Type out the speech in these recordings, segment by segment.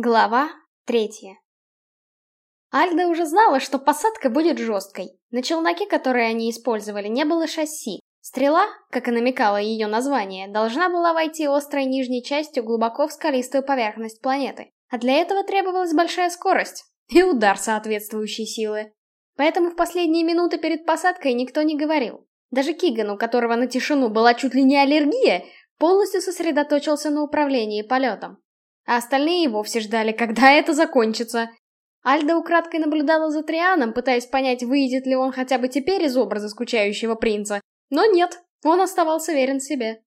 Глава третья. Альда уже знала, что посадка будет жесткой. На челноке, который они использовали, не было шасси. Стрела, как и намекало ее название, должна была войти острой нижней частью глубоко в скалистую поверхность планеты. А для этого требовалась большая скорость и удар соответствующей силы. Поэтому в последние минуты перед посадкой никто не говорил. Даже Киган, у которого на тишину была чуть ли не аллергия, полностью сосредоточился на управлении полетом а остальные и вовсе ждали, когда это закончится. Альда украдкой наблюдала за Трианом, пытаясь понять, выйдет ли он хотя бы теперь из образа скучающего принца. Но нет, он оставался верен себе.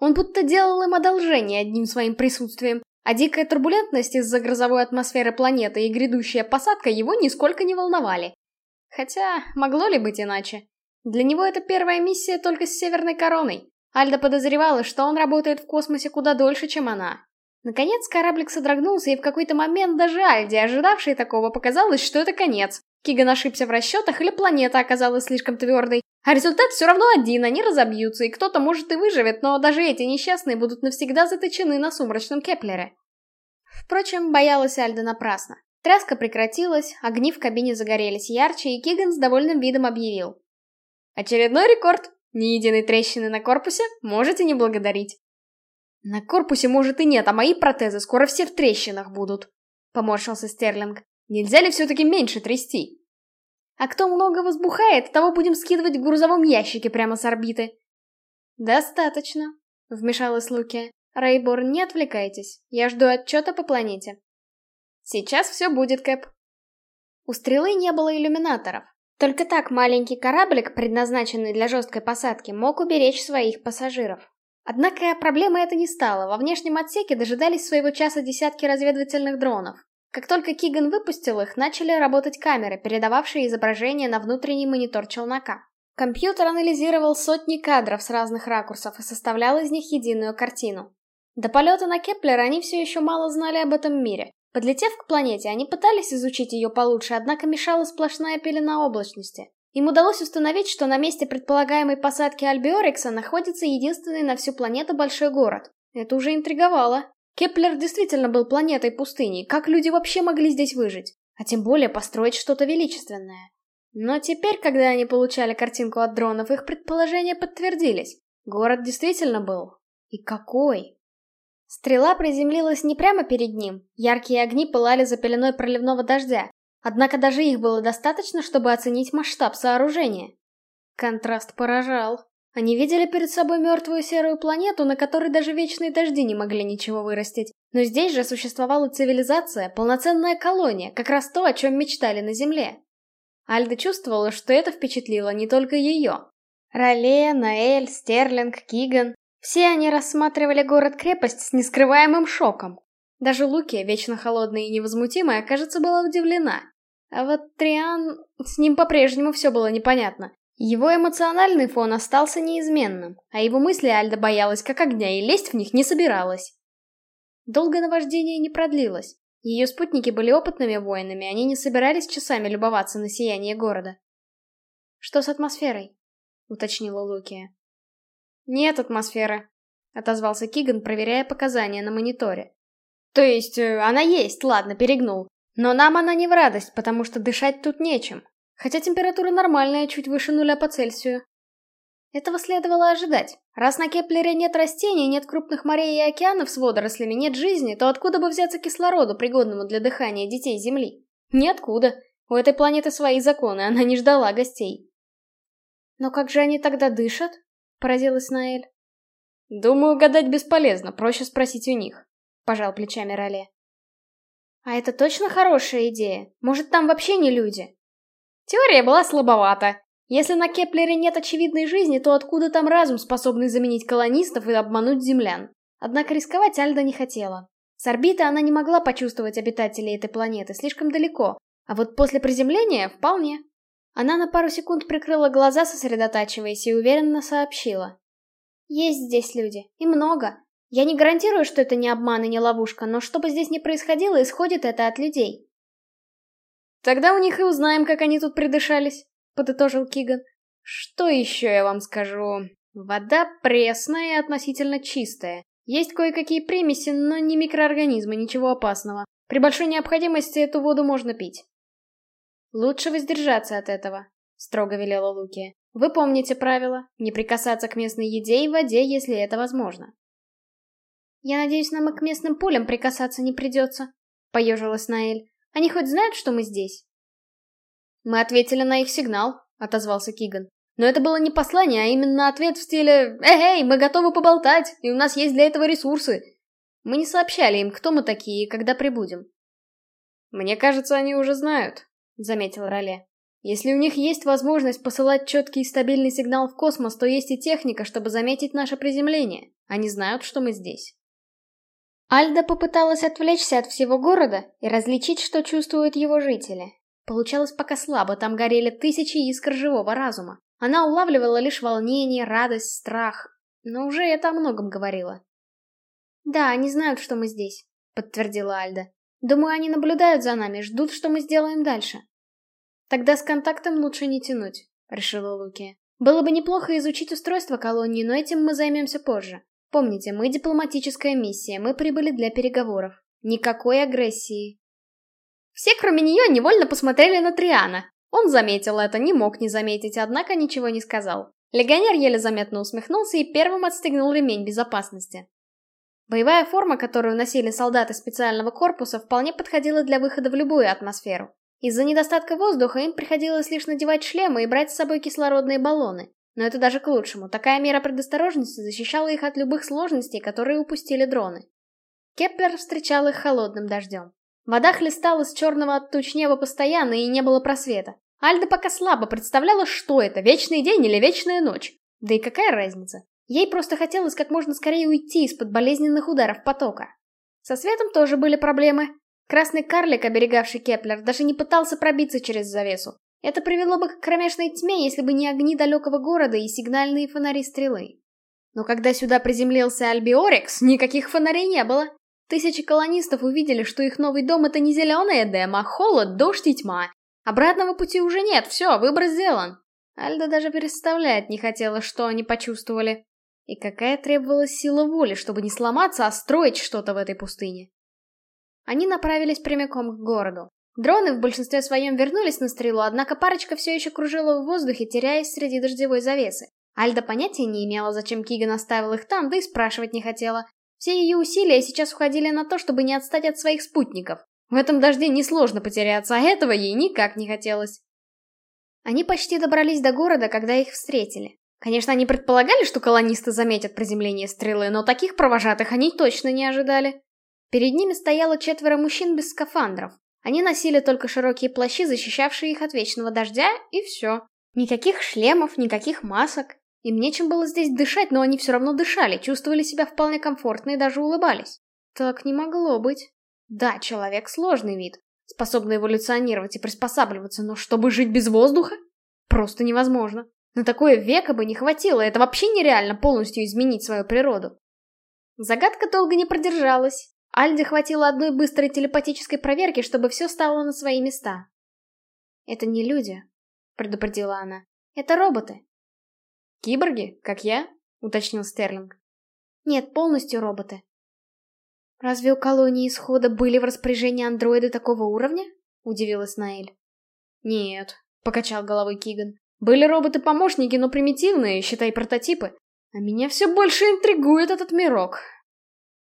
Он будто делал им одолжение одним своим присутствием, а дикая турбулентность из-за грозовой атмосферы планеты и грядущая посадка его нисколько не волновали. Хотя, могло ли быть иначе? Для него это первая миссия только с Северной Короной. Альда подозревала, что он работает в космосе куда дольше, чем она. Наконец кораблик содрогнулся, и в какой-то момент даже Альде, ожидавшей такого, показалось, что это конец. Киган ошибся в расчетах, или планета оказалась слишком твердой. А результат все равно один, они разобьются, и кто-то, может, и выживет, но даже эти несчастные будут навсегда заточены на сумрачном Кеплере. Впрочем, боялась Альда напрасно. Тряска прекратилась, огни в кабине загорелись ярче, и Киган с довольным видом объявил. «Очередной рекорд! Ни единой трещины на корпусе, можете не благодарить. На корпусе, может, и нет, а мои протезы скоро все в трещинах будут. Поморщился Стерлинг. Нельзя ли все-таки меньше трясти? А кто много возбухает, того будем скидывать в грузовом ящике прямо с орбиты. Достаточно, вмешалась Луки. Рейборн, не отвлекайтесь. Я жду отчета по планете. Сейчас все будет, Кэп. У стрелы не было иллюминаторов. Только так маленький кораблик, предназначенный для жесткой посадки, мог уберечь своих пассажиров. Однако проблемой это не стало. Во внешнем отсеке дожидались своего часа десятки разведывательных дронов. Как только Киган выпустил их, начали работать камеры, передававшие изображение на внутренний монитор челнока. Компьютер анализировал сотни кадров с разных ракурсов и составлял из них единую картину. До полета на Кеплер они все еще мало знали об этом мире. Подлетев к планете, они пытались изучить ее получше, однако мешала сплошная пелена облачности. Им удалось установить, что на месте предполагаемой посадки Альбиорикса находится единственный на всю планету большой город. Это уже интриговало. Кеплер действительно был планетой пустыней, как люди вообще могли здесь выжить? А тем более построить что-то величественное. Но теперь, когда они получали картинку от дронов, их предположения подтвердились. Город действительно был. И какой? Стрела приземлилась не прямо перед ним. Яркие огни пылали за пеленой проливного дождя. Однако даже их было достаточно, чтобы оценить масштаб сооружения. Контраст поражал. Они видели перед собой мертвую серую планету, на которой даже вечные дожди не могли ничего вырастить. Но здесь же существовала цивилизация, полноценная колония, как раз то, о чем мечтали на Земле. Альда чувствовала, что это впечатлило не только ее. Роле, Наэль, Стерлинг, Киган — все они рассматривали город-крепость с нескрываемым шоком. Даже Луки, вечно холодная и невозмутимая, кажется, была удивлена. А вот Триан... С ним по-прежнему все было непонятно. Его эмоциональный фон остался неизменным, а его мысли Альда боялась как огня и лезть в них не собиралась. Долго наваждение не продлилось. Ее спутники были опытными воинами, они не собирались часами любоваться на сияние города. «Что с атмосферой?» — уточнила Лукия. «Нет атмосферы», — отозвался Киган, проверяя показания на мониторе. «То есть, э, она есть, ладно, перегнул. Но нам она не в радость, потому что дышать тут нечем. Хотя температура нормальная, чуть выше нуля по Цельсию. Этого следовало ожидать. Раз на Кеплере нет растений, нет крупных морей и океанов с водорослями, нет жизни, то откуда бы взяться кислороду, пригодному для дыхания детей Земли? Ниоткуда. У этой планеты свои законы, она не ждала гостей. «Но как же они тогда дышат?» — поразилась Наэль. «Думаю, гадать бесполезно, проще спросить у них», — пожал плечами Роле. А это точно хорошая идея? Может, там вообще не люди? Теория была слабовата. Если на Кеплере нет очевидной жизни, то откуда там разум, способный заменить колонистов и обмануть землян? Однако рисковать Альда не хотела. С орбиты она не могла почувствовать обитателей этой планеты, слишком далеко. А вот после приземления — вполне. Она на пару секунд прикрыла глаза, сосредотачиваясь, и уверенно сообщила. Есть здесь люди. И много. Я не гарантирую, что это не обман и не ловушка, но что бы здесь ни происходило, исходит это от людей. Тогда у них и узнаем, как они тут придышались, подытожил Киган. Что еще я вам скажу? Вода пресная и относительно чистая. Есть кое-какие примеси, но не микроорганизмы, ничего опасного. При большой необходимости эту воду можно пить. Лучше воздержаться от этого, строго велела Лукия. Вы помните правила, не прикасаться к местной еде и воде, если это возможно. Я надеюсь, нам и к местным пулям прикасаться не придется, поежилась Наэль. Они хоть знают, что мы здесь? Мы ответили на их сигнал, отозвался Киган. Но это было не послание, а именно ответ в стиле «Эй, мы готовы поболтать, и у нас есть для этого ресурсы». Мы не сообщали им, кто мы такие и когда прибудем. «Мне кажется, они уже знают», — заметил Роле. «Если у них есть возможность посылать четкий и стабильный сигнал в космос, то есть и техника, чтобы заметить наше приземление. Они знают, что мы здесь». Альда попыталась отвлечься от всего города и различить, что чувствуют его жители. Получалось пока слабо, там горели тысячи искр живого разума. Она улавливала лишь волнение, радость, страх, но уже это о многом говорило. «Да, они знают, что мы здесь», — подтвердила Альда. «Думаю, они наблюдают за нами, ждут, что мы сделаем дальше». «Тогда с контактом лучше не тянуть», — решила Луки. «Было бы неплохо изучить устройство колонии, но этим мы займемся позже. Помните, мы дипломатическая миссия, мы прибыли для переговоров. Никакой агрессии». Все, кроме нее, невольно посмотрели на Триана, он заметил это, не мог не заметить, однако ничего не сказал. Легионер еле заметно усмехнулся и первым отстегнул ремень безопасности. Боевая форма, которую носили солдаты специального корпуса, вполне подходила для выхода в любую атмосферу. Из-за недостатка воздуха им приходилось лишь надевать шлемы и брать с собой кислородные баллоны. Но это даже к лучшему. Такая мера предосторожности защищала их от любых сложностей, которые упустили дроны. Кеплер встречал их холодным дождем. Вода хлестала с черного от туч неба постоянно, и не было просвета. Альда пока слабо представляла, что это, вечный день или вечная ночь. Да и какая разница? Ей просто хотелось как можно скорее уйти из-под болезненных ударов потока. Со светом тоже были проблемы. Красный карлик, оберегавший Кеплер, даже не пытался пробиться через завесу. Это привело бы к кромешной тьме, если бы не огни далекого города и сигнальные фонари стрелы. Но когда сюда приземлился Альбиорикс, никаких фонарей не было. Тысячи колонистов увидели, что их новый дом — это не зеленый Эдем, а холод, дождь и тьма. Обратного пути уже нет, все, выбор сделан. Альда даже представлять не хотела, что они почувствовали. И какая требовалась сила воли, чтобы не сломаться, а строить что-то в этой пустыне. Они направились прямиком к городу. Дроны в большинстве своем вернулись на стрелу, однако парочка все еще кружила в воздухе, теряясь среди дождевой завесы. Альда понятия не имела, зачем Киган оставил их там, да и спрашивать не хотела. Все ее усилия сейчас уходили на то, чтобы не отстать от своих спутников. В этом дожде несложно потеряться, а этого ей никак не хотелось. Они почти добрались до города, когда их встретили. Конечно, они предполагали, что колонисты заметят приземление стрелы, но таких провожатых они точно не ожидали. Перед ними стояло четверо мужчин без скафандров. Они носили только широкие плащи, защищавшие их от вечного дождя, и все. Никаких шлемов, никаких масок. Им нечем было здесь дышать, но они все равно дышали, чувствовали себя вполне комфортно и даже улыбались. Так не могло быть. Да, человек сложный вид, способный эволюционировать и приспосабливаться, но чтобы жить без воздуха? Просто невозможно. На такое века бы не хватило, это вообще нереально полностью изменить свою природу. Загадка долго не продержалась. Альде хватило одной быстрой телепатической проверки, чтобы все стало на свои места. «Это не люди», — предупредила она. «Это роботы. «Киборги, как я?» — уточнил Стерлинг. «Нет, полностью роботы». «Разве у колонии исхода были в распоряжении андроиды такого уровня?» — удивилась Наэль. «Нет», — покачал головой Киган. «Были роботы-помощники, но примитивные, считай прототипы. А меня все больше интригует этот мирок».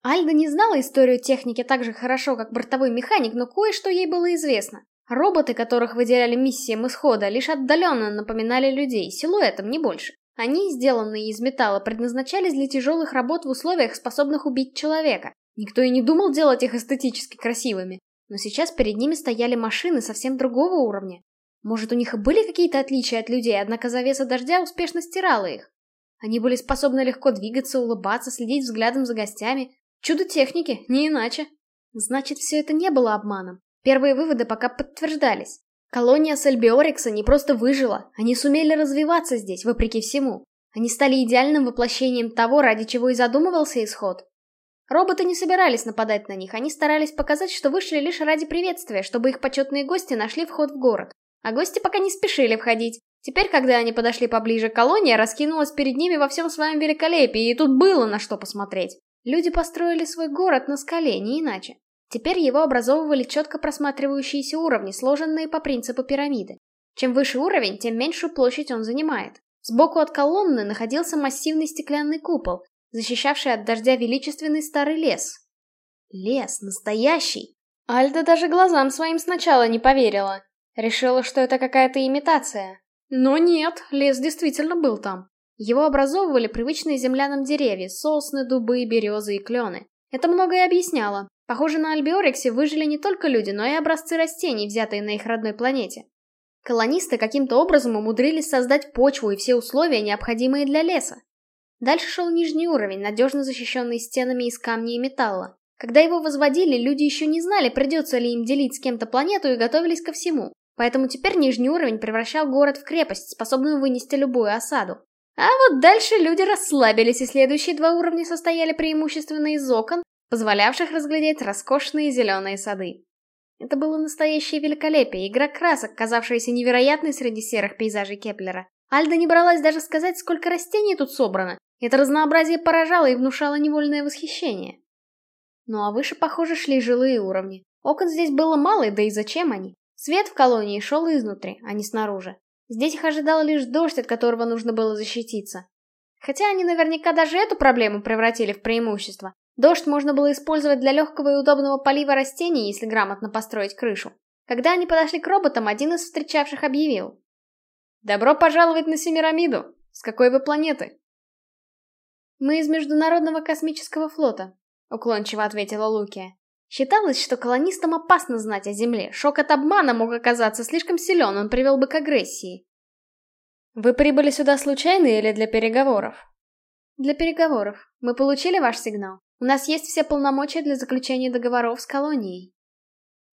Альда не знала историю техники так же хорошо, как бортовой механик, но кое-что ей было известно. Роботы, которых выделяли миссиям исхода, лишь отдаленно напоминали людей, силуэтом, не больше. Они, сделанные из металла, предназначались для тяжелых работ в условиях, способных убить человека. Никто и не думал делать их эстетически красивыми. Но сейчас перед ними стояли машины совсем другого уровня. Может, у них и были какие-то отличия от людей, однако завеса дождя успешно стирала их. Они были способны легко двигаться, улыбаться, следить взглядом за гостями. Чудо техники, не иначе. Значит, все это не было обманом. Первые выводы пока подтверждались. Колония Сальбиорикса не просто выжила, они сумели развиваться здесь, вопреки всему. Они стали идеальным воплощением того, ради чего и задумывался исход. Роботы не собирались нападать на них, они старались показать, что вышли лишь ради приветствия, чтобы их почетные гости нашли вход в город. А гости пока не спешили входить. Теперь, когда они подошли поближе, колония раскинулась перед ними во всем своем великолепии, и тут было на что посмотреть. Люди построили свой город на скале, не иначе. Теперь его образовывали четко просматривающиеся уровни, сложенные по принципу пирамиды. Чем выше уровень, тем меньшую площадь он занимает. Сбоку от колонны находился массивный стеклянный купол, защищавший от дождя величественный старый лес. Лес, настоящий. Альда даже глазам своим сначала не поверила. Решила, что это какая-то имитация. Но нет, лес действительно был там. Его образовывали привычные землянам деревья, сосны, дубы, березы и клены. Это многое объясняло. Похоже, на Альбиорексе выжили не только люди, но и образцы растений, взятые на их родной планете. Колонисты каким-то образом умудрились создать почву и все условия, необходимые для леса. Дальше шел нижний уровень, надежно защищенный стенами из камня и металла. Когда его возводили, люди еще не знали, придется ли им делить с кем-то планету и готовились ко всему. Поэтому теперь нижний уровень превращал город в крепость, способную вынести любую осаду. А вот дальше люди расслабились, и следующие два уровня состояли преимущественно из окон, позволявших разглядеть роскошные зеленые сады. Это было настоящее великолепие, игра красок, казавшаяся невероятной среди серых пейзажей Кеплера. Альда не бралась даже сказать, сколько растений тут собрано. Это разнообразие поражало и внушало невольное восхищение. Ну а выше, похоже, шли жилые уровни. Окон здесь было мало, да и зачем они? Свет в колонии шел изнутри, а не снаружи. Здесь их ожидал лишь дождь, от которого нужно было защититься. Хотя они наверняка даже эту проблему превратили в преимущество. Дождь можно было использовать для легкого и удобного полива растений, если грамотно построить крышу. Когда они подошли к роботам, один из встречавших объявил. «Добро пожаловать на Семирамиду! С какой вы планеты?» «Мы из Международного космического флота», — уклончиво ответила Лукия. Считалось, что колонистам опасно знать о Земле. Шок от обмана мог оказаться слишком силен, он привел бы к агрессии. «Вы прибыли сюда случайно или для переговоров?» «Для переговоров. Мы получили ваш сигнал?» У нас есть все полномочия для заключения договоров с колонией.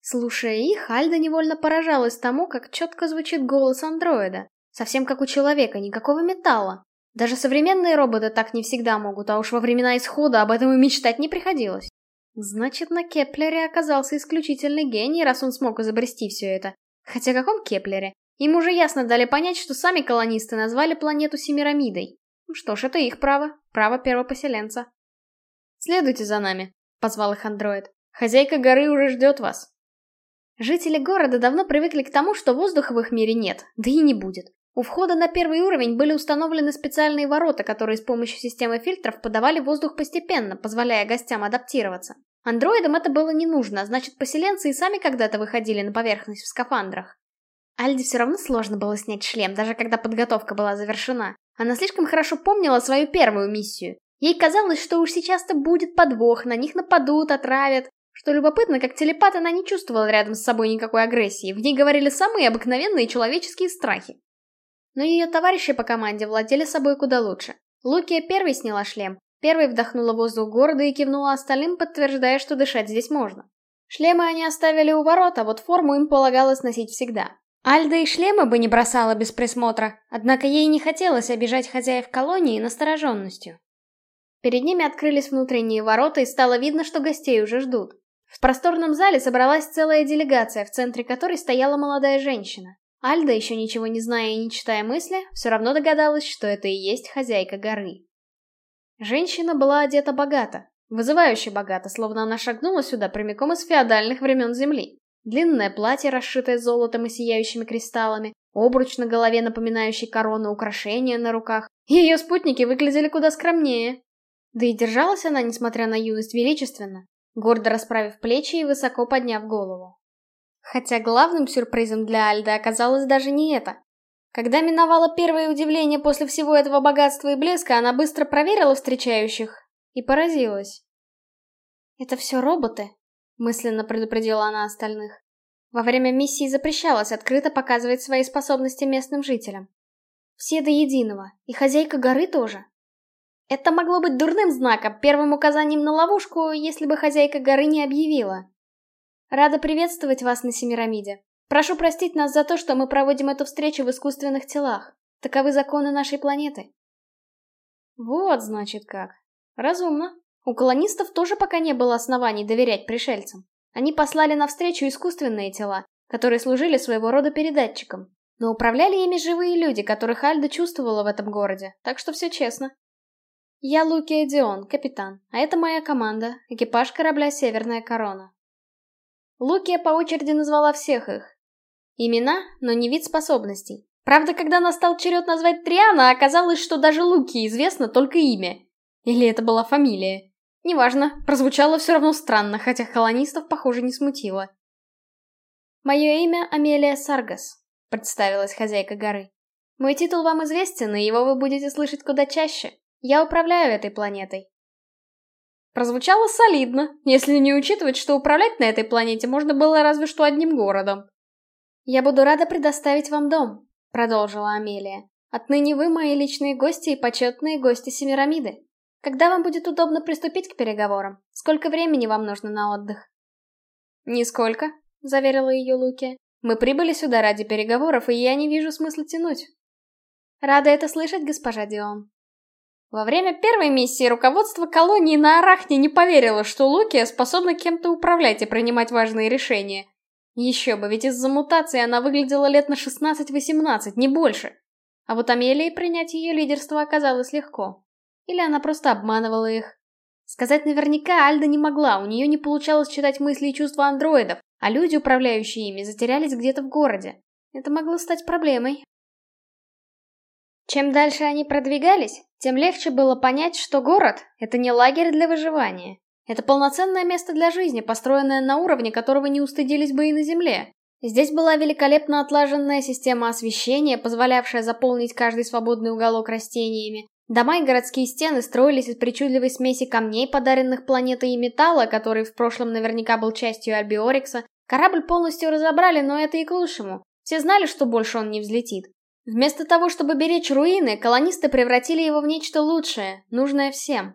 Слушая их, Альда невольно поражалась тому, как четко звучит голос андроида. Совсем как у человека, никакого металла. Даже современные роботы так не всегда могут, а уж во времена исхода об этом и мечтать не приходилось. Значит, на Кеплере оказался исключительный гений, раз он смог изобрести все это. Хотя каком Кеплере? Им уже ясно дали понять, что сами колонисты назвали планету Семирамидой. Ну что ж, это их право, право первопоселенца. «Следуйте за нами», — позвал их андроид. «Хозяйка горы уже ждет вас». Жители города давно привыкли к тому, что воздуха в их мире нет, да и не будет. У входа на первый уровень были установлены специальные ворота, которые с помощью системы фильтров подавали воздух постепенно, позволяя гостям адаптироваться. Андроидам это было не нужно, а значит поселенцы и сами когда-то выходили на поверхность в скафандрах. Альде все равно сложно было снять шлем, даже когда подготовка была завершена. Она слишком хорошо помнила свою первую миссию. Ей казалось, что уж сейчас-то будет подвох, на них нападут, отравят. Что любопытно, как телепат она не чувствовала рядом с собой никакой агрессии, в ней говорили самые обыкновенные человеческие страхи. Но ее товарищи по команде владели собой куда лучше. Лукия первой сняла шлем, первой вдохнула воздух города и кивнула остальным, подтверждая, что дышать здесь можно. Шлемы они оставили у ворот, а вот форму им полагалось носить всегда. Альда и шлемы бы не бросала без присмотра, однако ей не хотелось обижать хозяев колонии настороженностью. Перед ними открылись внутренние ворота, и стало видно, что гостей уже ждут. В просторном зале собралась целая делегация, в центре которой стояла молодая женщина. Альда, еще ничего не зная и не читая мысли, все равно догадалась, что это и есть хозяйка горы. Женщина была одета богато, вызывающе богато, словно она шагнула сюда прямиком из феодальных времен Земли. Длинное платье, расшитое золотом и сияющими кристаллами, обруч на голове, напоминающий корону, украшения на руках. Ее спутники выглядели куда скромнее. Да и держалась она, несмотря на юность, величественно, гордо расправив плечи и высоко подняв голову. Хотя главным сюрпризом для Альды оказалось даже не это. Когда миновало первое удивление после всего этого богатства и блеска, она быстро проверила встречающих и поразилась. «Это все роботы?» — мысленно предупредила она остальных. Во время миссии запрещалось открыто показывать свои способности местным жителям. Все до единого, и хозяйка горы тоже. Это могло быть дурным знаком, первым указанием на ловушку, если бы хозяйка горы не объявила. Рада приветствовать вас на Семирамиде. Прошу простить нас за то, что мы проводим эту встречу в искусственных телах. Таковы законы нашей планеты. Вот, значит, как. Разумно. У колонистов тоже пока не было оснований доверять пришельцам. Они послали навстречу искусственные тела, которые служили своего рода передатчиком. Но управляли ими живые люди, которых Альда чувствовала в этом городе, так что все честно. Я Лукия Дион, капитан, а это моя команда, экипаж корабля «Северная корона». Лукия по очереди назвала всех их. Имена, но не вид способностей. Правда, когда настал черед назвать Триана, оказалось, что даже Луки известно только имя. Или это была фамилия. Неважно, прозвучало все равно странно, хотя колонистов, похоже, не смутило. «Мое имя Амелия Саргас», — представилась хозяйка горы. «Мой титул вам известен, и его вы будете слышать куда чаще. Я управляю этой планетой». Прозвучало солидно, если не учитывать, что управлять на этой планете можно было разве что одним городом. «Я буду рада предоставить вам дом», — продолжила Амелия. «Отныне вы мои личные гости и почетные гости Семирамиды. Когда вам будет удобно приступить к переговорам? Сколько времени вам нужно на отдых?» «Нисколько», — заверила ее Луки. «Мы прибыли сюда ради переговоров, и я не вижу смысла тянуть». «Рада это слышать, госпожа Дион». Во время первой миссии руководство колонии на Арахне не поверило, что Лукия способна кем-то управлять и принимать важные решения. Еще бы, ведь из-за мутации она выглядела лет на 16-18, не больше. А вот Амелии принять ее лидерство оказалось легко. Или она просто обманывала их. Сказать наверняка Альда не могла, у нее не получалось читать мысли и чувства андроидов, а люди, управляющие ими, затерялись где-то в городе. Это могло стать проблемой. Чем дальше они продвигались, тем легче было понять, что город — это не лагерь для выживания. Это полноценное место для жизни, построенное на уровне, которого не устыдились бы и на Земле. Здесь была великолепно отлаженная система освещения, позволявшая заполнить каждый свободный уголок растениями, Дома и городские стены строились из причудливой смеси камней, подаренных планетой и металла, который в прошлом наверняка был частью Альбиорикса. Корабль полностью разобрали, но это и к лучшему. Все знали, что больше он не взлетит. Вместо того, чтобы беречь руины, колонисты превратили его в нечто лучшее, нужное всем.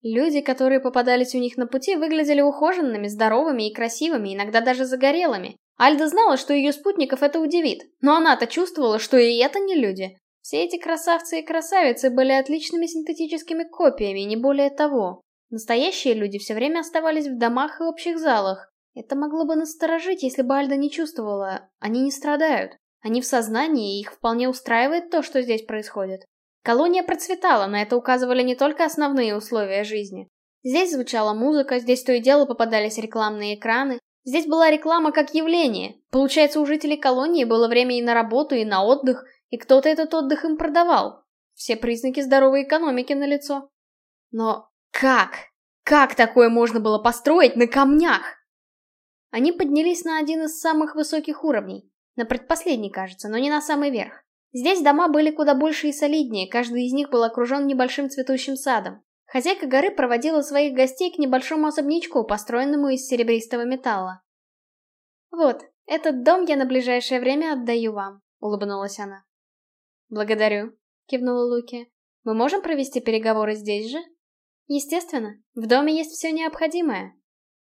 Люди, которые попадались у них на пути, выглядели ухоженными, здоровыми и красивыми, иногда даже загорелыми. Альда знала, что ее спутников это удивит, но она-то чувствовала, что и это не люди. Все эти красавцы и красавицы были отличными синтетическими копиями, не более того. Настоящие люди все время оставались в домах и общих залах. Это могло бы насторожить, если бы Альда не чувствовала. Они не страдают. Они в сознании, и их вполне устраивает то, что здесь происходит. Колония процветала, на это указывали не только основные условия жизни. Здесь звучала музыка, здесь то и дело попадались рекламные экраны. Здесь была реклама как явление. Получается, у жителей колонии было время и на работу, и на отдых, и кто-то этот отдых им продавал. Все признаки здоровой экономики на лицо. Но как? Как такое можно было построить на камнях? Они поднялись на один из самых высоких уровней. На предпоследний, кажется, но не на самый верх. Здесь дома были куда больше и солиднее, каждый из них был окружен небольшим цветущим садом. Хозяйка горы проводила своих гостей к небольшому особнячку, построенному из серебристого металла. «Вот, этот дом я на ближайшее время отдаю вам», — улыбнулась она. «Благодарю», — кивнула Луки. «Мы можем провести переговоры здесь же?» «Естественно. В доме есть все необходимое».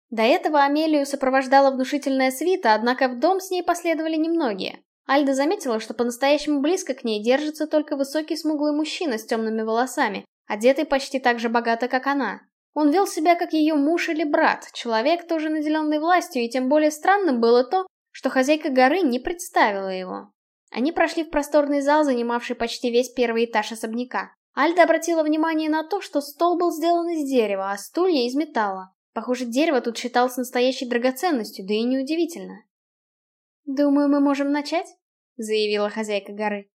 До этого Амелию сопровождала внушительная свита, однако в дом с ней последовали немногие. Альда заметила, что по-настоящему близко к ней держится только высокий смуглый мужчина с темными волосами, одетый почти так же богато, как она. Он вел себя как ее муж или брат, человек, тоже наделенный властью, и тем более странным было то, что хозяйка горы не представила его. Они прошли в просторный зал, занимавший почти весь первый этаж особняка. Альда обратила внимание на то, что стол был сделан из дерева, а стулья из металла. Похоже, дерево тут считалось настоящей драгоценностью, да и неудивительно. «Думаю, мы можем начать», — заявила хозяйка горы.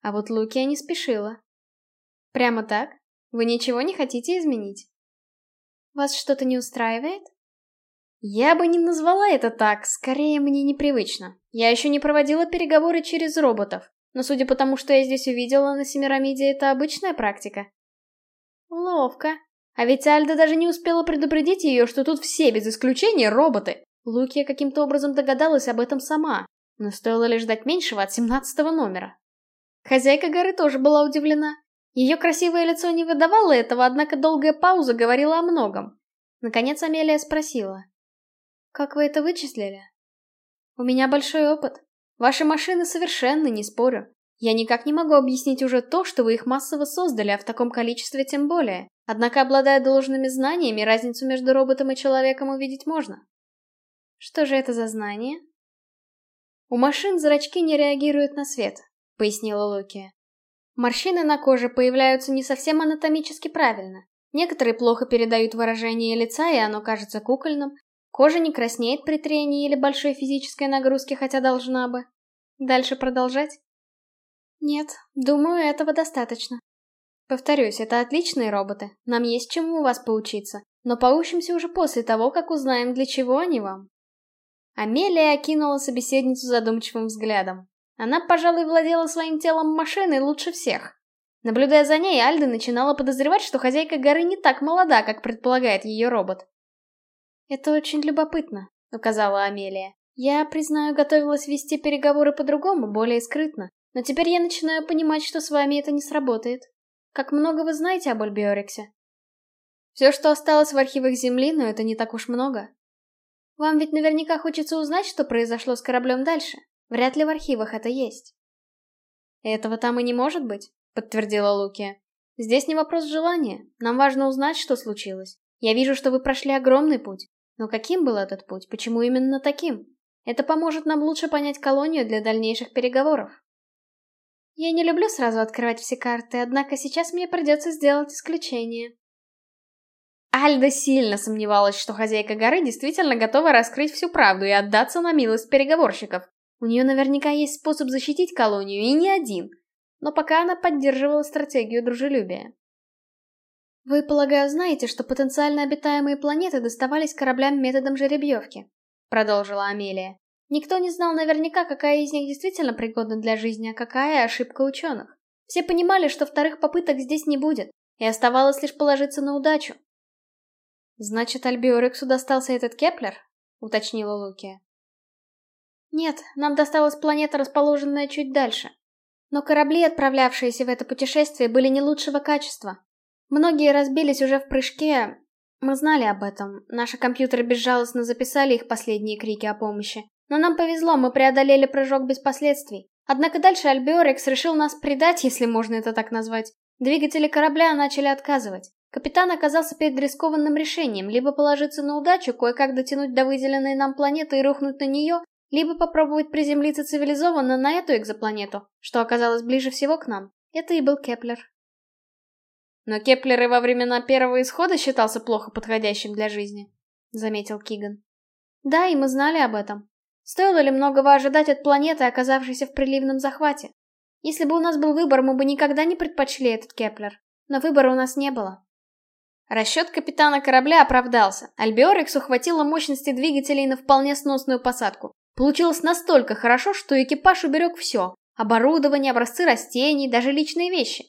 А вот Лукия не спешила. «Прямо так? Вы ничего не хотите изменить?» «Вас что-то не устраивает?» Я бы не назвала это так, скорее мне непривычно. Я еще не проводила переговоры через роботов, но судя по тому, что я здесь увидела на Семирамиде, это обычная практика. Ловко. А ведь Альда даже не успела предупредить ее, что тут все, без исключения, роботы. Лукия каким-то образом догадалась об этом сама, но стоило лишь ждать меньшего от семнадцатого номера. Хозяйка горы тоже была удивлена. Ее красивое лицо не выдавало этого, однако долгая пауза говорила о многом. Наконец Амелия спросила. Как вы это вычислили? У меня большой опыт. Ваши машины совершенны, не спорю. Я никак не могу объяснить уже то, что вы их массово создали, а в таком количестве тем более. Однако, обладая должными знаниями, разницу между роботом и человеком увидеть можно. Что же это за знание? У машин зрачки не реагируют на свет, пояснила Лукия. Морщины на коже появляются не совсем анатомически правильно. Некоторые плохо передают выражение лица, и оно кажется кукольным, Кожа не краснеет при трении или большой физической нагрузке, хотя должна бы. Дальше продолжать? Нет, думаю, этого достаточно. Повторюсь, это отличные роботы, нам есть чему у вас поучиться, но поучимся уже после того, как узнаем, для чего они вам. Амелия окинула собеседницу задумчивым взглядом. Она, пожалуй, владела своим телом машиной лучше всех. Наблюдая за ней, Альда начинала подозревать, что хозяйка горы не так молода, как предполагает ее робот. «Это очень любопытно», — указала Амелия. «Я, признаю, готовилась вести переговоры по-другому, более скрытно. Но теперь я начинаю понимать, что с вами это не сработает. Как много вы знаете об Альбиорексе?» «Все, что осталось в архивах Земли, но это не так уж много. Вам ведь наверняка хочется узнать, что произошло с кораблем дальше. Вряд ли в архивах это есть». «Этого там и не может быть», — подтвердила Лукия. «Здесь не вопрос желания. Нам важно узнать, что случилось. Я вижу, что вы прошли огромный путь. Но каким был этот путь? Почему именно таким? Это поможет нам лучше понять колонию для дальнейших переговоров. Я не люблю сразу открывать все карты, однако сейчас мне придется сделать исключение. Альда сильно сомневалась, что хозяйка горы действительно готова раскрыть всю правду и отдаться на милость переговорщиков. У нее наверняка есть способ защитить колонию, и не один. Но пока она поддерживала стратегию дружелюбия. Вы, полагаю, знаете, что потенциально обитаемые планеты доставались кораблям методом жеребьевки, продолжила Амелия. Никто не знал наверняка, какая из них действительно пригодна для жизни, а какая ошибка ученых. Все понимали, что вторых попыток здесь не будет, и оставалось лишь положиться на удачу. «Значит, Альбиорексу достался этот Кеплер?» — уточнила Лукия. «Нет, нам досталась планета, расположенная чуть дальше. Но корабли, отправлявшиеся в это путешествие, были не лучшего качества. Многие разбились уже в прыжке. Мы знали об этом. Наши компьютеры безжалостно записали их последние крики о помощи. Но нам повезло, мы преодолели прыжок без последствий. Однако дальше Альбиорекс решил нас предать, если можно это так назвать. Двигатели корабля начали отказывать. Капитан оказался перед рискованным решением, либо положиться на удачу, кое-как дотянуть до выделенной нам планеты и рухнуть на нее, либо попробовать приземлиться цивилизованно на эту экзопланету, что оказалось ближе всего к нам. Это и был Кеплер. Но Кеплер и во времена первого исхода считался плохо подходящим для жизни, заметил Киган. Да, и мы знали об этом. Стоило ли многого ожидать от планеты, оказавшейся в приливном захвате? Если бы у нас был выбор, мы бы никогда не предпочли этот Кеплер. Но выбора у нас не было. Расчет капитана корабля оправдался. Альбиориксу хватило мощности двигателей на вполне сносную посадку. Получилось настолько хорошо, что экипаж уберег все. Оборудование, образцы растений, даже личные вещи.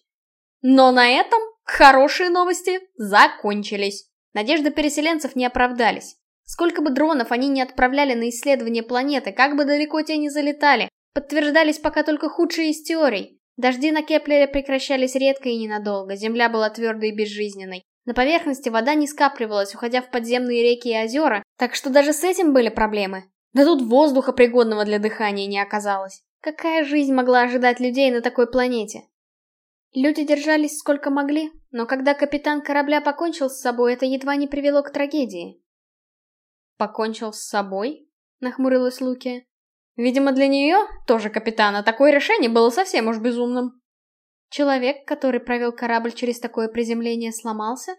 Но на этом Хорошие новости закончились. Надежды переселенцев не оправдались. Сколько бы дронов они не отправляли на исследование планеты, как бы далеко те ни залетали, подтверждались пока только худшие из теорий. Дожди на Кеплере прекращались редко и ненадолго, земля была твердой и безжизненной. На поверхности вода не скапливалась, уходя в подземные реки и озера, так что даже с этим были проблемы. Да и воздуха, пригодного для дыхания, не оказалось. Какая жизнь могла ожидать людей на такой планете? Люди держались сколько могли, но когда капитан корабля покончил с собой, это едва не привело к трагедии. «Покончил с собой?» — нахмурилась Луки. «Видимо, для нее, тоже капитана, такое решение было совсем уж безумным». «Человек, который провел корабль через такое приземление, сломался?»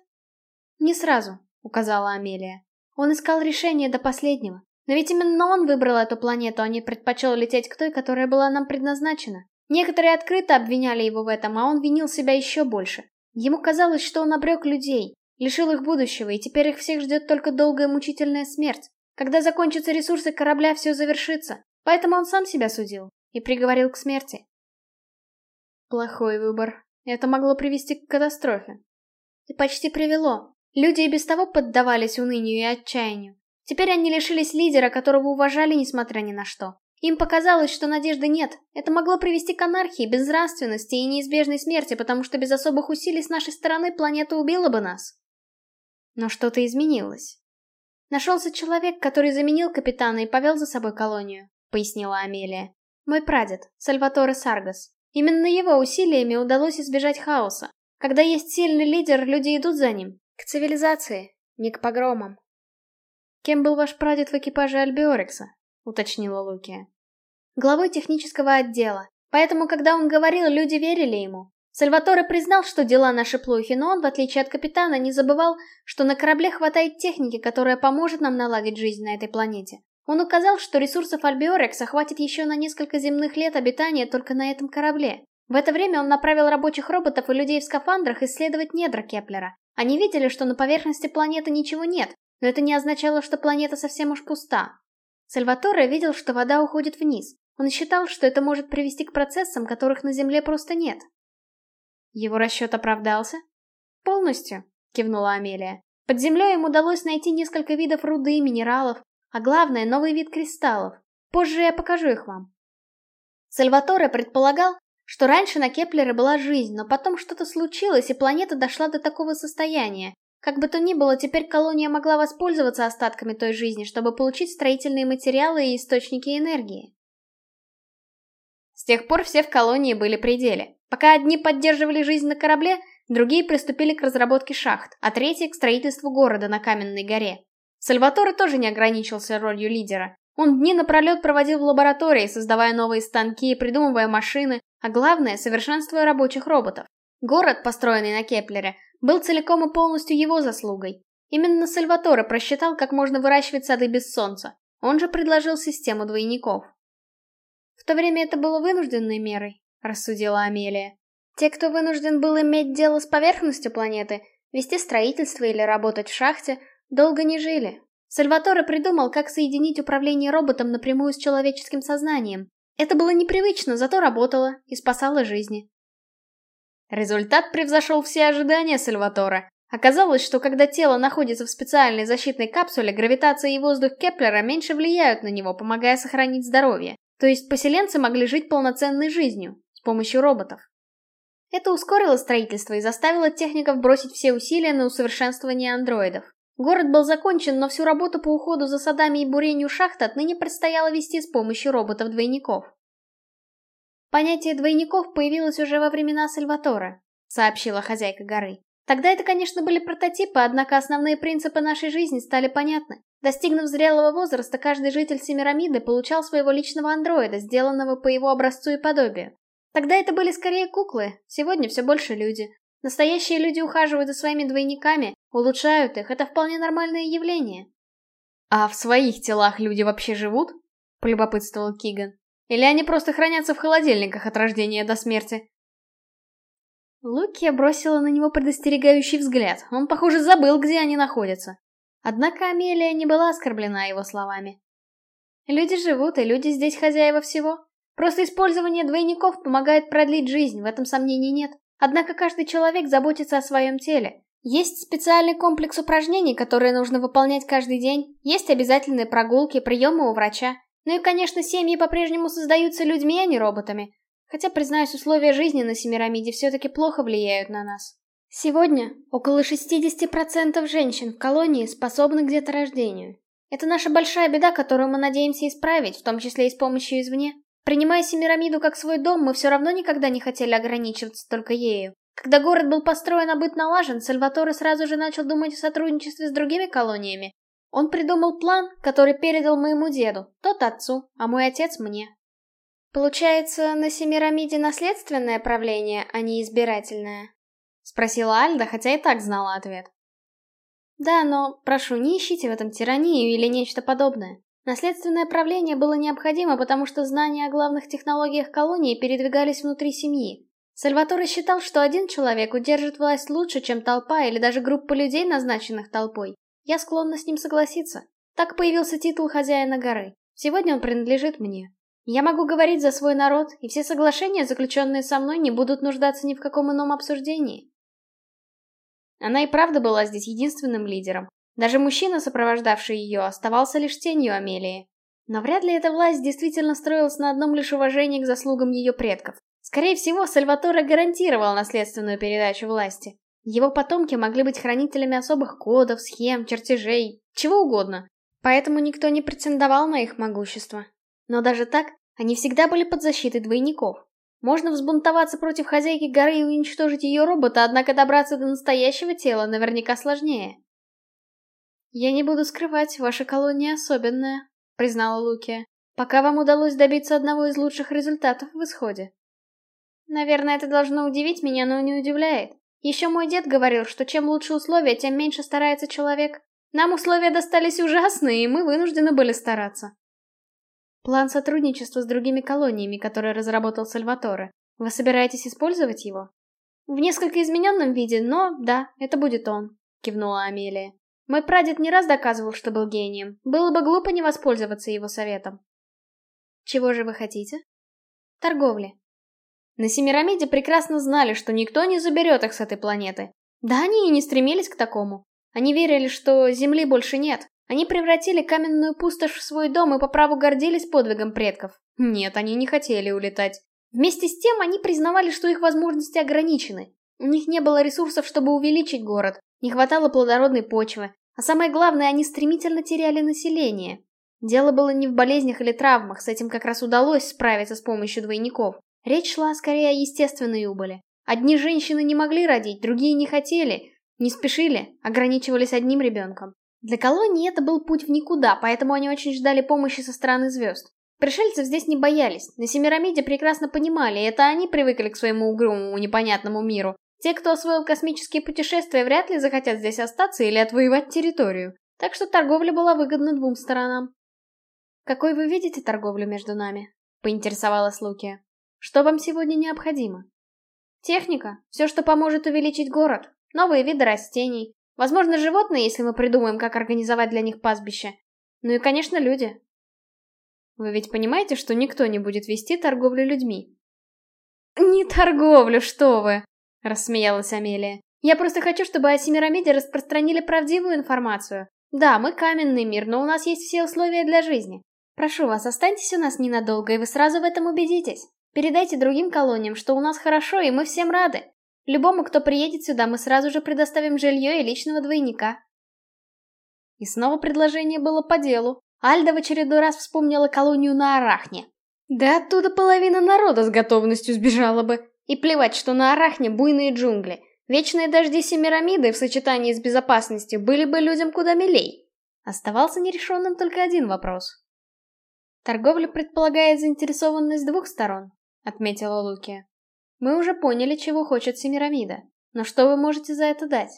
«Не сразу», — указала Амелия. «Он искал решение до последнего. Но ведь именно он выбрал эту планету, а не предпочел лететь к той, которая была нам предназначена. Некоторые открыто обвиняли его в этом, а он винил себя еще больше. Ему казалось, что он обрек людей, лишил их будущего, и теперь их всех ждет только долгая мучительная смерть. Когда закончатся ресурсы корабля, все завершится. Поэтому он сам себя судил и приговорил к смерти. Плохой выбор. Это могло привести к катастрофе. И почти привело. Люди и без того поддавались унынию и отчаянию. Теперь они лишились лидера, которого уважали несмотря ни на что. Им показалось, что надежды нет. Это могло привести к анархии, безнравственности и неизбежной смерти, потому что без особых усилий с нашей стороны планета убила бы нас. Но что-то изменилось. Нашелся человек, который заменил капитана и повел за собой колонию, пояснила Амелия. Мой прадед, Сальваторе Саргас. Именно его усилиями удалось избежать хаоса. Когда есть сильный лидер, люди идут за ним. К цивилизации, не к погромам. Кем был ваш прадед в экипаже Альбиорекса? уточнила Лукия главой технического отдела. Поэтому, когда он говорил, люди верили ему. Сальваторе признал, что дела наши плохи, но он, в отличие от капитана, не забывал, что на корабле хватает техники, которая поможет нам наладить жизнь на этой планете. Он указал, что ресурсов Альбиорекса хватит еще на несколько земных лет обитания только на этом корабле. В это время он направил рабочих роботов и людей в скафандрах исследовать недра Кеплера. Они видели, что на поверхности планеты ничего нет, но это не означало, что планета совсем уж пуста. Сальваторе видел, что вода уходит вниз. Он считал, что это может привести к процессам, которых на Земле просто нет. Его расчет оправдался? Полностью, кивнула Амелия. Под землей им удалось найти несколько видов руды, минералов, а главное, новый вид кристаллов. Позже я покажу их вам. Сальваторе предполагал, что раньше на Кеплере была жизнь, но потом что-то случилось, и планета дошла до такого состояния. Как бы то ни было, теперь колония могла воспользоваться остатками той жизни, чтобы получить строительные материалы и источники энергии. С тех пор все в колонии были при деле. Пока одни поддерживали жизнь на корабле, другие приступили к разработке шахт, а третьи — к строительству города на Каменной горе. Сальваторе тоже не ограничился ролью лидера. Он дни напролет проводил в лаборатории, создавая новые станки, придумывая машины, а главное, совершенствуя рабочих роботов. Город, построенный на Кеплере, был целиком и полностью его заслугой. Именно Сальваторе просчитал, как можно выращивать сады без солнца. Он же предложил систему двойников. В то время это было вынужденной мерой, рассудила Амелия. Те, кто вынужден был иметь дело с поверхностью планеты, вести строительство или работать в шахте, долго не жили. Сальваторе придумал, как соединить управление роботом напрямую с человеческим сознанием. Это было непривычно, зато работало и спасало жизни. Результат превзошел все ожидания Сальватора. Оказалось, что когда тело находится в специальной защитной капсуле, гравитация и воздух Кеплера меньше влияют на него, помогая сохранить здоровье. То есть поселенцы могли жить полноценной жизнью, помощью роботов. Это ускорило строительство и заставило техников бросить все усилия на усовершенствование андроидов. Город был закончен, но всю работу по уходу за садами и бурению шахт отныне предстояло вести с помощью роботов-двойников. Понятие двойников появилось уже во времена Сальватора, сообщила хозяйка горы. Тогда это, конечно, были прототипы, однако основные принципы нашей жизни стали понятны. Достигнув зрелого возраста, каждый житель Семирамиды получал своего личного андроида, сделанного по его образцу и подобию. Тогда это были скорее куклы, сегодня все больше люди. Настоящие люди ухаживают за своими двойниками, улучшают их, это вполне нормальное явление. А в своих телах люди вообще живут? Полюбопытствовал Киган. Или они просто хранятся в холодильниках от рождения до смерти? Лукия бросила на него предостерегающий взгляд. Он, похоже, забыл, где они находятся. Однако Амелия не была оскорблена его словами. Люди живут, и люди здесь хозяева всего. Просто использование двойников помогает продлить жизнь, в этом сомнений нет. Однако каждый человек заботится о своем теле. Есть специальный комплекс упражнений, которые нужно выполнять каждый день, есть обязательные прогулки, приемы у врача. Ну и, конечно, семьи по-прежнему создаются людьми, а не роботами. Хотя, признаюсь, условия жизни на Семирамиде все-таки плохо влияют на нас. Сегодня около 60% женщин в колонии способны к деторождению. Это наша большая беда, которую мы надеемся исправить, в том числе и с помощью извне. Принимая Семирамиду как свой дом, мы все равно никогда не хотели ограничиваться только ею. Когда город был построен, а быт налажен, Сальваторе сразу же начал думать о сотрудничестве с другими колониями. Он придумал план, который передал моему деду, тот отцу, а мой отец мне. Получается, на Семирамиде наследственное правление, а не избирательное? Спросила Альда, хотя и так знала ответ. Да, но, прошу, не ищите в этом тиранию или нечто подобное. Наследственное правление было необходимо, потому что знания о главных технологиях колонии передвигались внутри семьи. Сальваторе считал, что один человек удержит власть лучше, чем толпа или даже группа людей, назначенных толпой. Я склонна с ним согласиться. Так появился титул хозяина горы. Сегодня он принадлежит мне. Я могу говорить за свой народ, и все соглашения, заключенные со мной, не будут нуждаться ни в каком ином обсуждении. Она и правда была здесь единственным лидером. Даже мужчина, сопровождавший ее, оставался лишь тенью Амелии. Но вряд ли эта власть действительно строилась на одном лишь уважении к заслугам ее предков. Скорее всего, Сальваторе гарантировал наследственную передачу власти. Его потомки могли быть хранителями особых кодов, схем, чертежей, чего угодно. Поэтому никто не претендовал на их могущество. Но даже так, они всегда были под защитой двойников. Можно взбунтоваться против хозяйки горы и уничтожить ее робота, однако добраться до настоящего тела наверняка сложнее. «Я не буду скрывать, ваша колония особенная», — признала Лукия. «Пока вам удалось добиться одного из лучших результатов в исходе». Наверное, это должно удивить меня, но не удивляет. Еще мой дед говорил, что чем лучше условия, тем меньше старается человек. Нам условия достались ужасные, и мы вынуждены были стараться. План сотрудничества с другими колониями, который разработал Сальваторе. Вы собираетесь использовать его? В несколько измененном виде, но да, это будет он, кивнула Амелия. Мой прадед не раз доказывал, что был гением. Было бы глупо не воспользоваться его советом. Чего же вы хотите? Торговли. На Семирамиде прекрасно знали, что никто не заберет их с этой планеты. Да они и не стремились к такому. Они верили, что Земли больше нет. Они превратили каменную пустошь в свой дом и по праву гордились подвигом предков. Нет, они не хотели улетать. Вместе с тем они признавали, что их возможности ограничены. У них не было ресурсов, чтобы увеличить город, не хватало плодородной почвы, а самое главное, они стремительно теряли население. Дело было не в болезнях или травмах, с этим как раз удалось справиться с помощью двойников. Речь шла скорее о естественной убыли. Одни женщины не могли родить, другие не хотели, не спешили, ограничивались одним ребенком. Для колонии это был путь в никуда, поэтому они очень ждали помощи со стороны звезд. Пришельцев здесь не боялись, на Семирамиде прекрасно понимали, это они привыкли к своему угрюмому, непонятному миру. Те, кто освоил космические путешествия, вряд ли захотят здесь остаться или отвоевать территорию. Так что торговля была выгодна двум сторонам. «Какой вы видите торговлю между нами?» — поинтересовалась Лукия. «Что вам сегодня необходимо?» «Техника. Все, что поможет увеличить город. Новые виды растений. Возможно, животные, если мы придумаем, как организовать для них пастбище. Ну и, конечно, люди. Вы ведь понимаете, что никто не будет вести торговлю людьми? Не торговлю, что вы! Рассмеялась Амелия. Я просто хочу, чтобы о Семирамиде распространили правдивую информацию. Да, мы каменный мир, но у нас есть все условия для жизни. Прошу вас, останьтесь у нас ненадолго, и вы сразу в этом убедитесь. Передайте другим колониям, что у нас хорошо, и мы всем рады. Любому, кто приедет сюда, мы сразу же предоставим жилье и личного двойника. И снова предложение было по делу. Альда в очередной раз вспомнила колонию на Арахне. Да оттуда половина народа с готовностью сбежала бы. И плевать, что на Арахне буйные джунгли. Вечные дожди Семирамиды в сочетании с безопасностью были бы людям куда милей. Оставался нерешенным только один вопрос. Торговля предполагает заинтересованность двух сторон, отметила Лукия. Мы уже поняли, чего хочет Семирамида. Но что вы можете за это дать?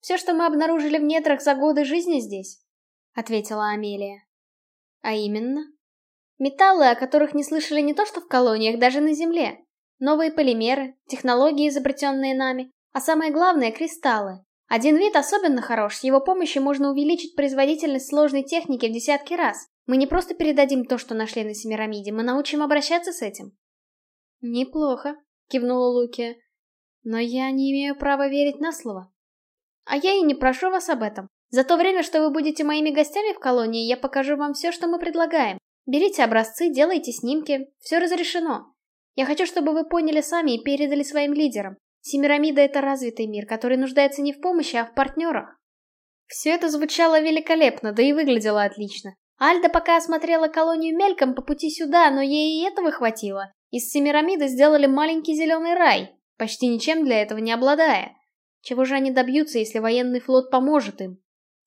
Все, что мы обнаружили в недрах за годы жизни здесь, — ответила Амелия. А именно? Металлы, о которых не слышали не то что в колониях, даже на Земле. Новые полимеры, технологии, изобретенные нами, а самое главное — кристаллы. Один вид особенно хорош, с его помощью можно увеличить производительность сложной техники в десятки раз. Мы не просто передадим то, что нашли на Семирамиде, мы научим обращаться с этим. Неплохо, кивнула Лукия. Но я не имею права верить на слово. А я и не прошу вас об этом. За то время, что вы будете моими гостями в колонии, я покажу вам все, что мы предлагаем. Берите образцы, делайте снимки, все разрешено. Я хочу, чтобы вы поняли сами и передали своим лидерам. Семирамида — это развитый мир, который нуждается не в помощи, а в партнерах. Все это звучало великолепно, да и выглядело отлично. Альда пока осмотрела колонию мельком по пути сюда, но ей и этого хватило. Из Семирамиды сделали маленький зеленый рай, почти ничем для этого не обладая. Чего же они добьются, если военный флот поможет им?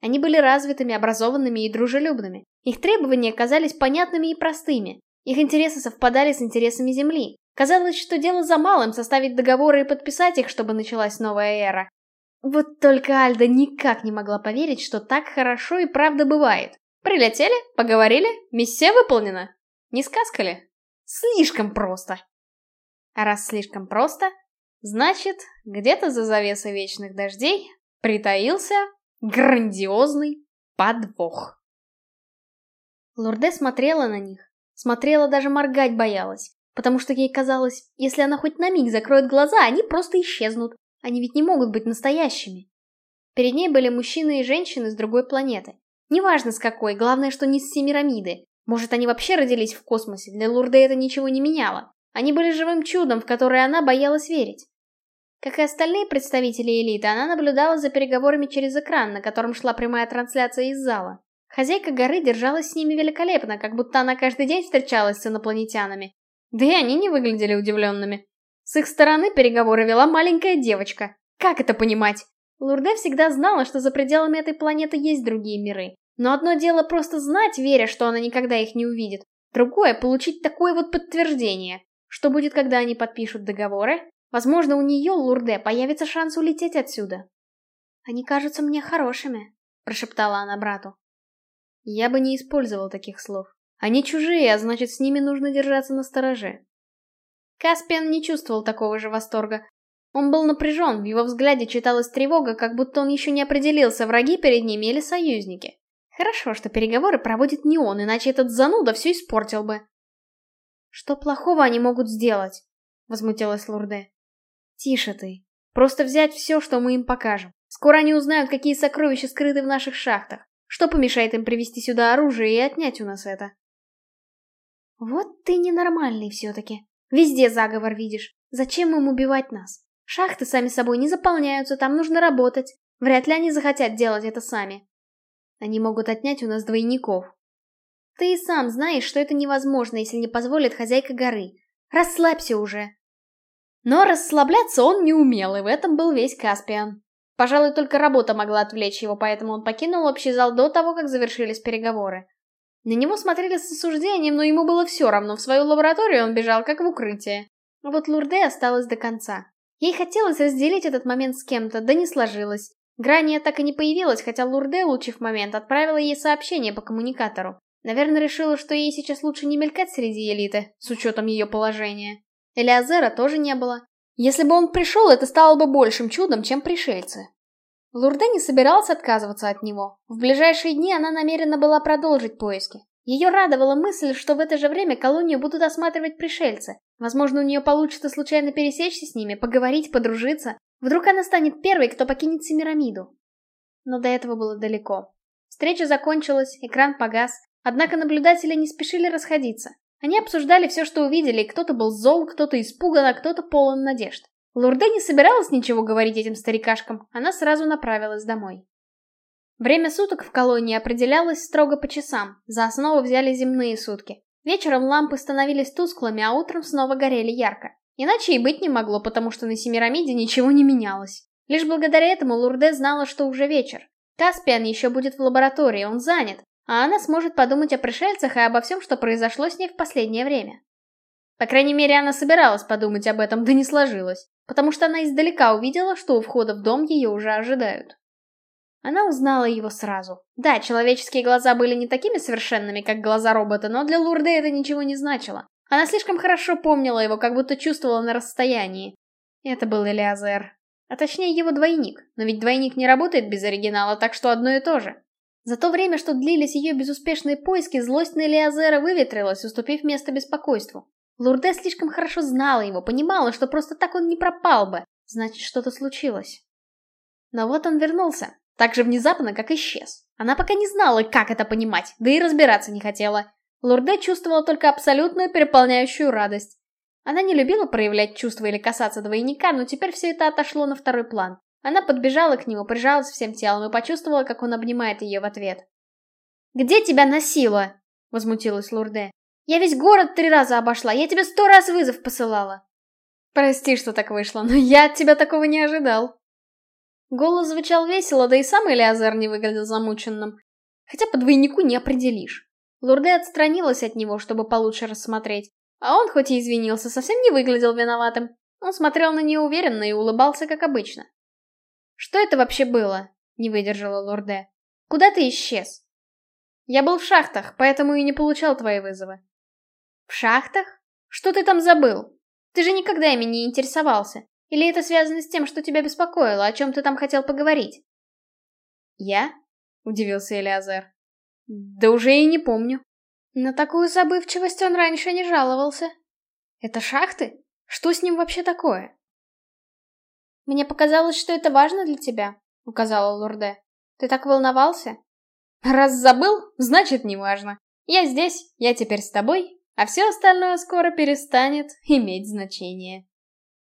Они были развитыми, образованными и дружелюбными. Их требования казались понятными и простыми. Их интересы совпадали с интересами Земли. Казалось, что дело за малым составить договоры и подписать их, чтобы началась новая эра. Вот только Альда никак не могла поверить, что так хорошо и правда бывает. Прилетели, поговорили, миссия выполнена. Не сказка ли? Слишком просто. А раз слишком просто, значит, где-то за завесой вечных дождей притаился Грандиозный подвох. Лурде смотрела на них. Смотрела, даже моргать боялась. Потому что ей казалось, если она хоть на миг закроет глаза, они просто исчезнут. Они ведь не могут быть настоящими. Перед ней были мужчины и женщины с другой планеты. Неважно с какой, главное, что не с Семирамиды. Может, они вообще родились в космосе, для Лурде это ничего не меняло. Они были живым чудом, в которое она боялась верить. Как и остальные представители элиты, она наблюдала за переговорами через экран, на котором шла прямая трансляция из зала. Хозяйка горы держалась с ними великолепно, как будто она каждый день встречалась с инопланетянами. Да и они не выглядели удивленными. С их стороны переговоры вела маленькая девочка. Как это понимать? Лурде всегда знала, что за пределами этой планеты есть другие миры. Но одно дело просто знать, веря, что она никогда их не увидит. Другое — получить такое вот подтверждение. Что будет, когда они подпишут договоры? Возможно, у нее, Лурде, появится шанс улететь отсюда. Они кажутся мне хорошими, прошептала она брату. Я бы не использовал таких слов. Они чужие, а значит, с ними нужно держаться на стороже. Каспиан не чувствовал такого же восторга. Он был напряжен, в его взгляде читалась тревога, как будто он еще не определился, враги перед ними или союзники. Хорошо, что переговоры проводит не он, иначе этот зануда все испортил бы. «Что плохого они могут сделать?» — возмутилась Лурде. «Тише ты. Просто взять все, что мы им покажем. Скоро они узнают, какие сокровища скрыты в наших шахтах. Что помешает им привезти сюда оружие и отнять у нас это?» «Вот ты ненормальный все-таки. Везде заговор видишь. Зачем им убивать нас? Шахты сами собой не заполняются, там нужно работать. Вряд ли они захотят делать это сами. Они могут отнять у нас двойников. Ты и сам знаешь, что это невозможно, если не позволит хозяйка горы. Расслабься уже. Но расслабляться он не умел, и в этом был весь Каспиан. Пожалуй, только работа могла отвлечь его, поэтому он покинул общий зал до того, как завершились переговоры. На него смотрели с осуждением, но ему было все равно, в свою лабораторию он бежал, как в укрытие. А вот Лурде осталась до конца. Ей хотелось разделить этот момент с кем-то, да не сложилось. Грания так и не появилась, хотя Лурде, улучив момент, отправила ей сообщение по коммуникатору. Наверное, решила, что ей сейчас лучше не мелькать среди элиты, с учетом ее положения. Элиазера тоже не было. Если бы он пришел, это стало бы большим чудом, чем пришельцы. Лурде не собиралась отказываться от него. В ближайшие дни она намерена была продолжить поиски. Ее радовала мысль, что в это же время колонию будут осматривать пришельцы. Возможно, у нее получится случайно пересечься с ними, поговорить, подружиться. Вдруг она станет первой, кто покинет Семирамиду. Но до этого было далеко. Встреча закончилась, экран погас, однако наблюдатели не спешили расходиться. Они обсуждали все, что увидели, и кто-то был зол, кто-то испуган, а кто-то полон надежд. Лурде не собиралась ничего говорить этим старикашкам, она сразу направилась домой. Время суток в колонии определялось строго по часам, за основу взяли земные сутки. Вечером лампы становились тусклыми, а утром снова горели ярко. Иначе и быть не могло, потому что на Семирамиде ничего не менялось. Лишь благодаря этому Лурде знала, что уже вечер. Каспиан еще будет в лаборатории, он занят, а она сможет подумать о пришельцах и обо всем, что произошло с ней в последнее время. По крайней мере, она собиралась подумать об этом, да не сложилось потому что она издалека увидела, что у входа в дом ее уже ожидают. Она узнала его сразу. Да, человеческие глаза были не такими совершенными, как глаза робота, но для Лурды это ничего не значило. Она слишком хорошо помнила его, как будто чувствовала на расстоянии. Это был Элиазер. А точнее его двойник, но ведь двойник не работает без оригинала, так что одно и то же. За то время, что длились ее безуспешные поиски, злость на Элиазера выветрилась, уступив место беспокойству. Лурде слишком хорошо знала его, понимала, что просто так он не пропал бы. Значит, что-то случилось. Но вот он вернулся. Так же внезапно, как исчез. Она пока не знала, как это понимать, да и разбираться не хотела. Лурде чувствовала только абсолютную переполняющую радость. Она не любила проявлять чувства или касаться двойника, но теперь все это отошло на второй план. Она подбежала к нему, прижалась всем телом и почувствовала, как он обнимает ее в ответ. «Где тебя носило?» — возмутилась Лурде. Я весь город три раза обошла, я тебе сто раз вызов посылала. Прости, что так вышло, но я от тебя такого не ожидал. Голос звучал весело, да и сам Элиазар не выглядел замученным. Хотя по двойнику не определишь. Лурде отстранилась от него, чтобы получше рассмотреть. А он, хоть и извинился, совсем не выглядел виноватым. Он смотрел на нее уверенно и улыбался, как обычно. «Что это вообще было?» — не выдержала Лурде. «Куда ты исчез?» «Я был в шахтах, поэтому и не получал твои вызовы. В шахтах? Что ты там забыл? Ты же никогда ими не интересовался. Или это связано с тем, что тебя беспокоило, о чем ты там хотел поговорить? Я? Удивился Элиазер. Да уже и не помню. На такую забывчивость он раньше не жаловался. Это шахты? Что с ним вообще такое? Мне показалось, что это важно для тебя, указала Лурде. Ты так волновался? Раз забыл, значит не важно. Я здесь, я теперь с тобой, а все остальное скоро перестанет иметь значение.